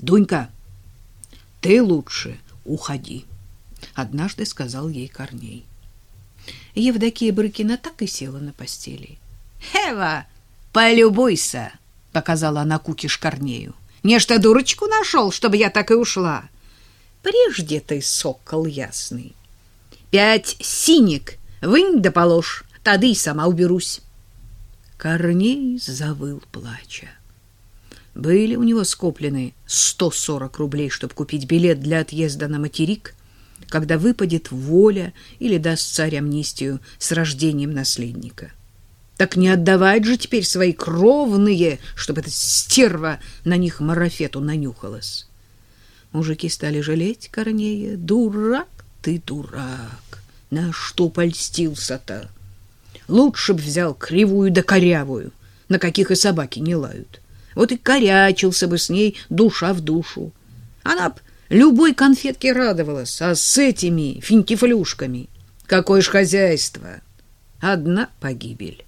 Дунька, ты лучше уходи, однажды сказал ей Корней. Евдокия Брыкина так и села на постели. Эва, полюбуйся, показала она кукиш Корнею. Нечто дурочку нашел, чтобы я так и ушла. Прежде ты, сокол ясный. Пять синик вынь да положь, тады и сама уберусь. Корней завыл плача. Были у него скоплены 140 рублей, чтобы купить билет для отъезда на материк, когда выпадет воля или даст царь амнистию с рождением наследника. Так не отдавать же теперь свои кровные, чтобы эта стерва на них марафету нанюхалась. Мужики стали жалеть Корнея. Дурак ты, дурак! На что польстился-то? Лучше б взял кривую да корявую, на каких и собаки не лают. Вот и корячился бы с ней душа в душу. Она б любой конфетке радовалась, а с этими финтифлюшками какое ж хозяйство! Одна погибель.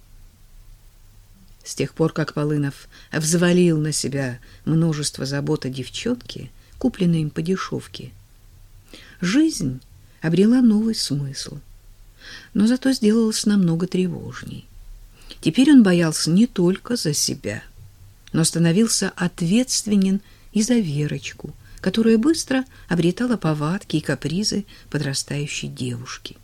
С тех пор, как Полынов взвалил на себя множество забот о девчонке, купленной им по дешевке, жизнь обрела новый смысл, но зато сделалась намного тревожней. Теперь он боялся не только за себя, но становился ответственен и за Верочку, которая быстро обретала повадки и капризы подрастающей девушки.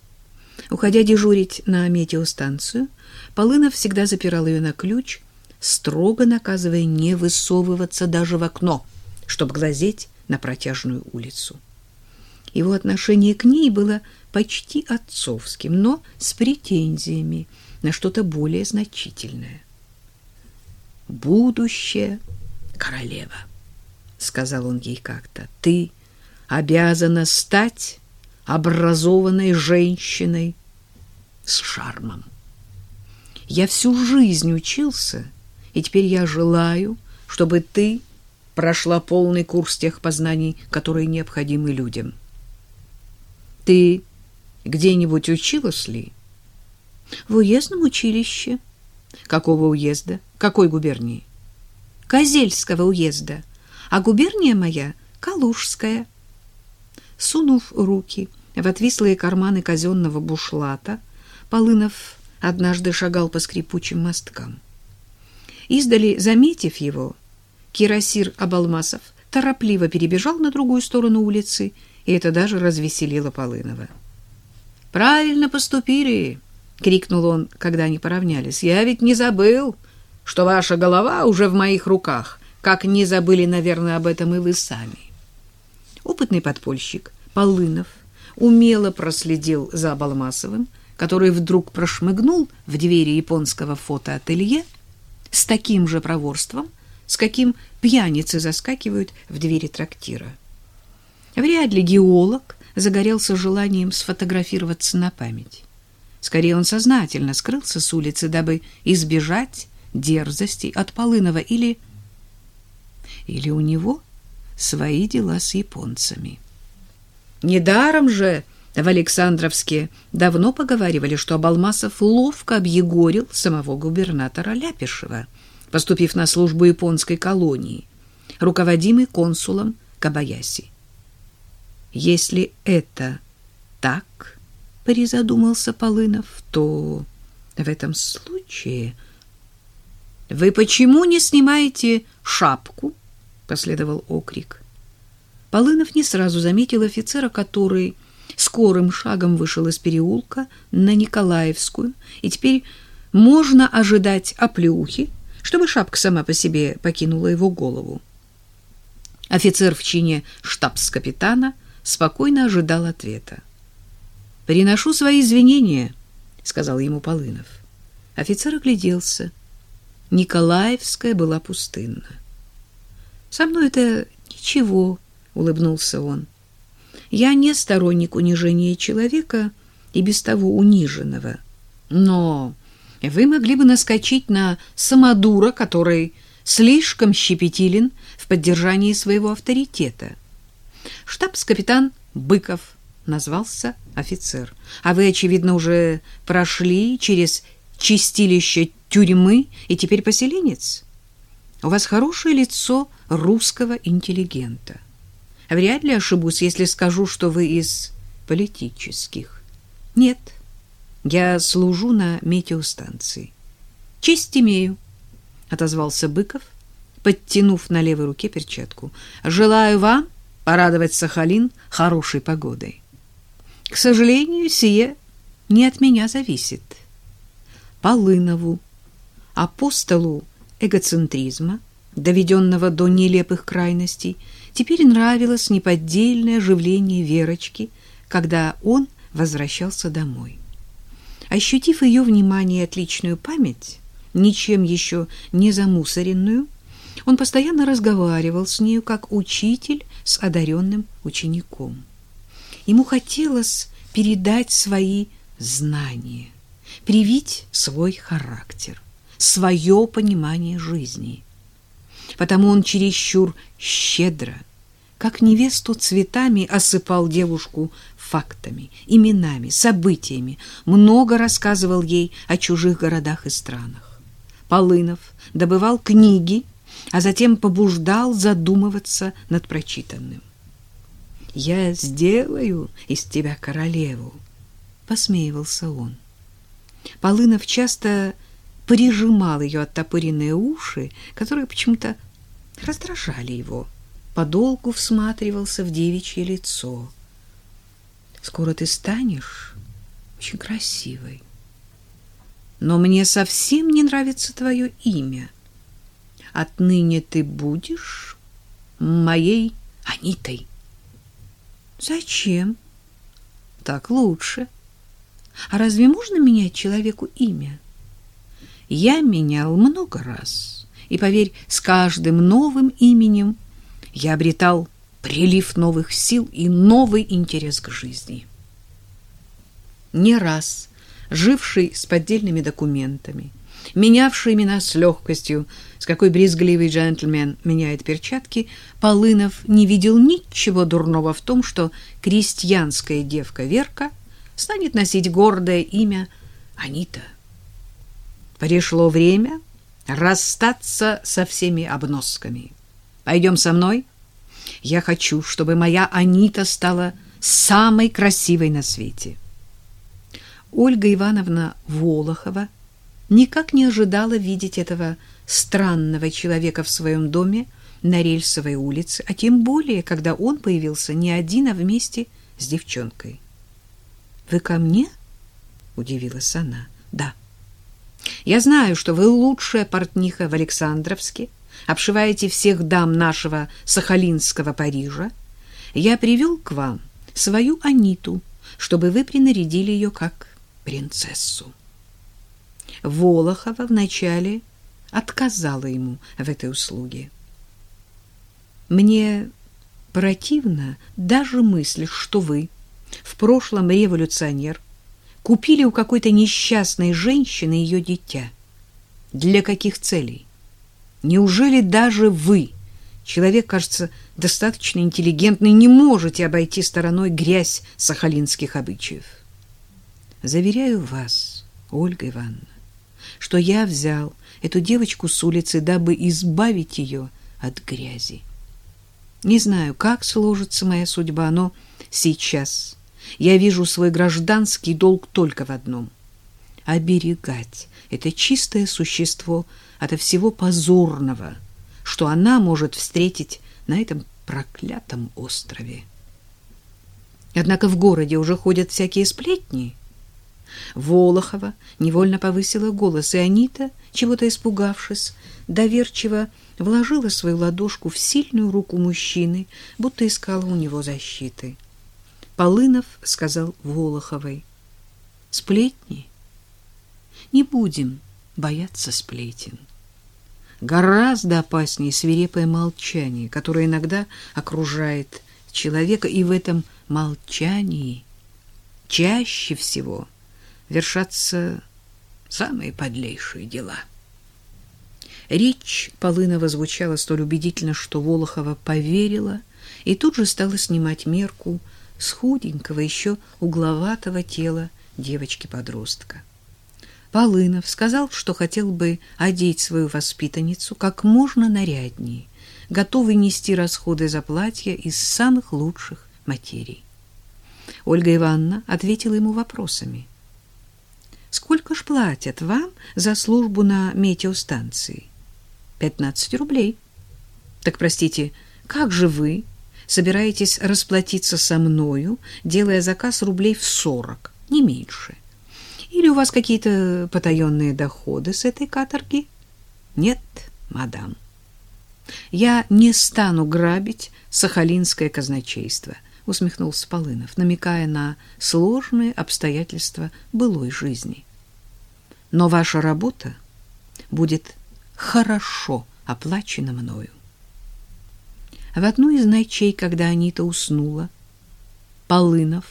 Уходя дежурить на метеостанцию, Полынов всегда запирал ее на ключ, строго наказывая не высовываться даже в окно, чтобы глазеть на протяжную улицу. Его отношение к ней было почти отцовским, но с претензиями на что-то более значительное. «Будущее королева», — сказал он ей как-то, — «ты обязана стать образованной женщиной с шармом. Я всю жизнь учился, и теперь я желаю, чтобы ты прошла полный курс тех познаний, которые необходимы людям. Ты где-нибудь училась ли? В уездном училище. Какого уезда? Какой губернии? Козельского уезда. А губерния моя Калужская. Сунув руки в отвислые карманы казенного бушлата, Полынов однажды шагал по скрипучим мосткам. Издали, заметив его, Кирасир Абалмасов торопливо перебежал на другую сторону улицы и это даже развеселило Полынова. «Правильно поступили!» — крикнул он, когда они поравнялись. «Я ведь не забыл, что ваша голова уже в моих руках, как не забыли, наверное, об этом и вы сами». Опытный подпольщик Полынов умело проследил за Балмасовым, который вдруг прошмыгнул в двери японского фотоателье с таким же проворством, с каким пьяницы заскакивают в двери трактира. Вряд ли геолог загорелся желанием сфотографироваться на память. Скорее, он сознательно скрылся с улицы, дабы избежать дерзостей от Полынова или... Или у него свои дела с японцами. Недаром же в Александровске давно поговаривали, что Абалмасов ловко объегорил самого губернатора Ляпишева, поступив на службу японской колонии, руководимый консулом Кабаяси. Если это так, призадумался Полынов, то в этом случае вы почему не снимаете шапку? последовал окрик. Полынов не сразу заметил офицера, который скорым шагом вышел из переулка на Николаевскую, и теперь можно ожидать оплеухи, чтобы шапка сама по себе покинула его голову. Офицер в чине штабс-капитана — спокойно ожидал ответа. «Приношу свои извинения», — сказал ему Полынов. Офицер огляделся. Николаевская была пустынна. «Со мной это ничего», — улыбнулся он. «Я не сторонник унижения человека и без того униженного. Но вы могли бы наскочить на самодура, который слишком щепетилен в поддержании своего авторитета. Штабс-капитан Быков назвался офицер. А вы, очевидно, уже прошли через чистилище тюрьмы и теперь поселенец? У вас хорошее лицо русского интеллигента. Вряд ли ошибусь, если скажу, что вы из политических. Нет, я служу на метеостанции. Честь имею, отозвался Быков, подтянув на левой руке перчатку. Желаю вам порадовать Сахалин хорошей погодой. К сожалению, сие не от меня зависит. Полынову, апостолу эгоцентризма, доведенного до нелепых крайностей, теперь нравилось неподдельное оживление Верочки, когда он возвращался домой. Ощутив ее внимание и отличную память, ничем еще не замусоренную, он постоянно разговаривал с нею как учитель с одаренным учеником. Ему хотелось передать свои знания, привить свой характер, свое понимание жизни. Потому он чересчур щедро, как невесту цветами, осыпал девушку фактами, именами, событиями, много рассказывал ей о чужих городах и странах. Полынов добывал книги, а затем побуждал задумываться над прочитанным. «Я сделаю из тебя королеву», — посмеивался он. Полынов часто прижимал ее оттопыренные уши, которые почему-то раздражали его. Подолгу всматривался в девичье лицо. «Скоро ты станешь очень красивой. Но мне совсем не нравится твое имя. Отныне ты будешь моей Анитой». Зачем? Так лучше. А разве можно менять человеку имя? Я менял много раз. И поверь, с каждым новым именем я обретал прилив новых сил и новый интерес к жизни. Не раз живший с поддельными документами, менявший имена с легкостью, с какой брезгливый джентльмен меняет перчатки, Полынов не видел ничего дурного в том, что крестьянская девка Верка станет носить гордое имя Анита. Пришло время расстаться со всеми обносками. Пойдем со мной. Я хочу, чтобы моя Анита стала самой красивой на свете. Ольга Ивановна Волохова никак не ожидала видеть этого странного человека в своем доме на Рельсовой улице, а тем более, когда он появился не один, а вместе с девчонкой. «Вы ко мне?» — удивилась она. «Да. Я знаю, что вы лучшая портниха в Александровске, обшиваете всех дам нашего Сахалинского Парижа. Я привел к вам свою Аниту, чтобы вы принарядили ее как принцессу. Волохова вначале отказала ему в этой услуге. Мне противно даже мысль, что вы, в прошлом революционер, купили у какой-то несчастной женщины ее дитя. Для каких целей? Неужели даже вы, человек, кажется, достаточно интеллигентный, не можете обойти стороной грязь сахалинских обычаев? Заверяю вас, Ольга Ивановна, что я взял эту девочку с улицы, дабы избавить ее от грязи. Не знаю, как сложится моя судьба, но сейчас я вижу свой гражданский долг только в одном — оберегать это чистое существо ото всего позорного, что она может встретить на этом проклятом острове. Однако в городе уже ходят всякие сплетни. Волохова невольно повысила голос, и Анита, чего-то испугавшись, доверчиво вложила свою ладошку в сильную руку мужчины, будто искала у него защиты. Полынов сказал Волоховой, «Сплетни? Не будем бояться сплетен. Гораздо опаснее свирепое молчание, которое иногда окружает человека, и в этом молчании чаще всего вершатся самые подлейшие дела». Речь Полынова звучала столь убедительно, что Волохова поверила и тут же стала снимать мерку с худенького, еще угловатого тела девочки-подростка. Полынов сказал, что хотел бы одеть свою воспитанницу как можно наряднее, готовый нести расходы за платье из самых лучших материй. Ольга Ивановна ответила ему вопросами. «Сколько ж платят вам за службу на метеостанции?» «Пятнадцать рублей». «Так, простите, как же вы собираетесь расплатиться со мною, делая заказ рублей в сорок, не меньше?» Или у вас какие-то потаенные доходы с этой каторги? Нет, мадам. Я не стану грабить сахалинское казначейство, усмехнулся Полынов, намекая на сложные обстоятельства былой жизни. Но ваша работа будет хорошо оплачена мною. В одну из ночей, когда Анита уснула, Полынов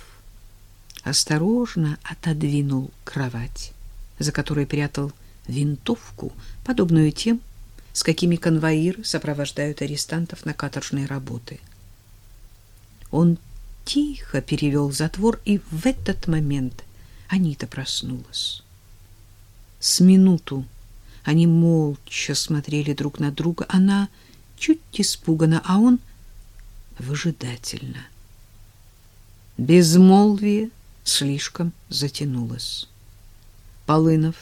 осторожно отодвинул кровать, за которой прятал винтовку, подобную тем, с какими конвоиры сопровождают арестантов на каторжные работы. Он тихо перевел затвор, и в этот момент Анита проснулась. С минуту они молча смотрели друг на друга. Она чуть испугана, а он выжидательно. Безмолвие слишком затянулось. Полынов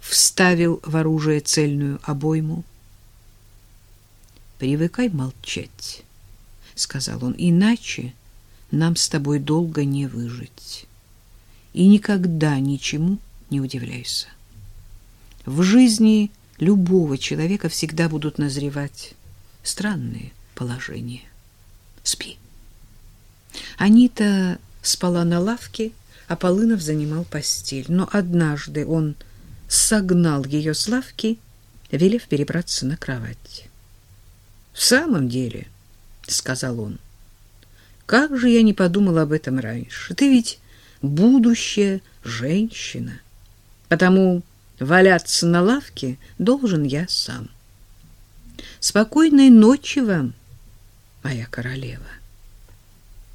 вставил в оружие цельную обойму. «Привыкай молчать», — сказал он, — «иначе нам с тобой долго не выжить. И никогда ничему не удивляйся. В жизни любого человека всегда будут назревать странные положения. Спи». Анита спала на лавке, а Полынов занимал постель. Но однажды он согнал ее с лавки, велев перебраться на кровать. — В самом деле, — сказал он, — как же я не подумал об этом раньше. Ты ведь будущая женщина, потому валяться на лавке должен я сам. Спокойной ночи вам, моя королева.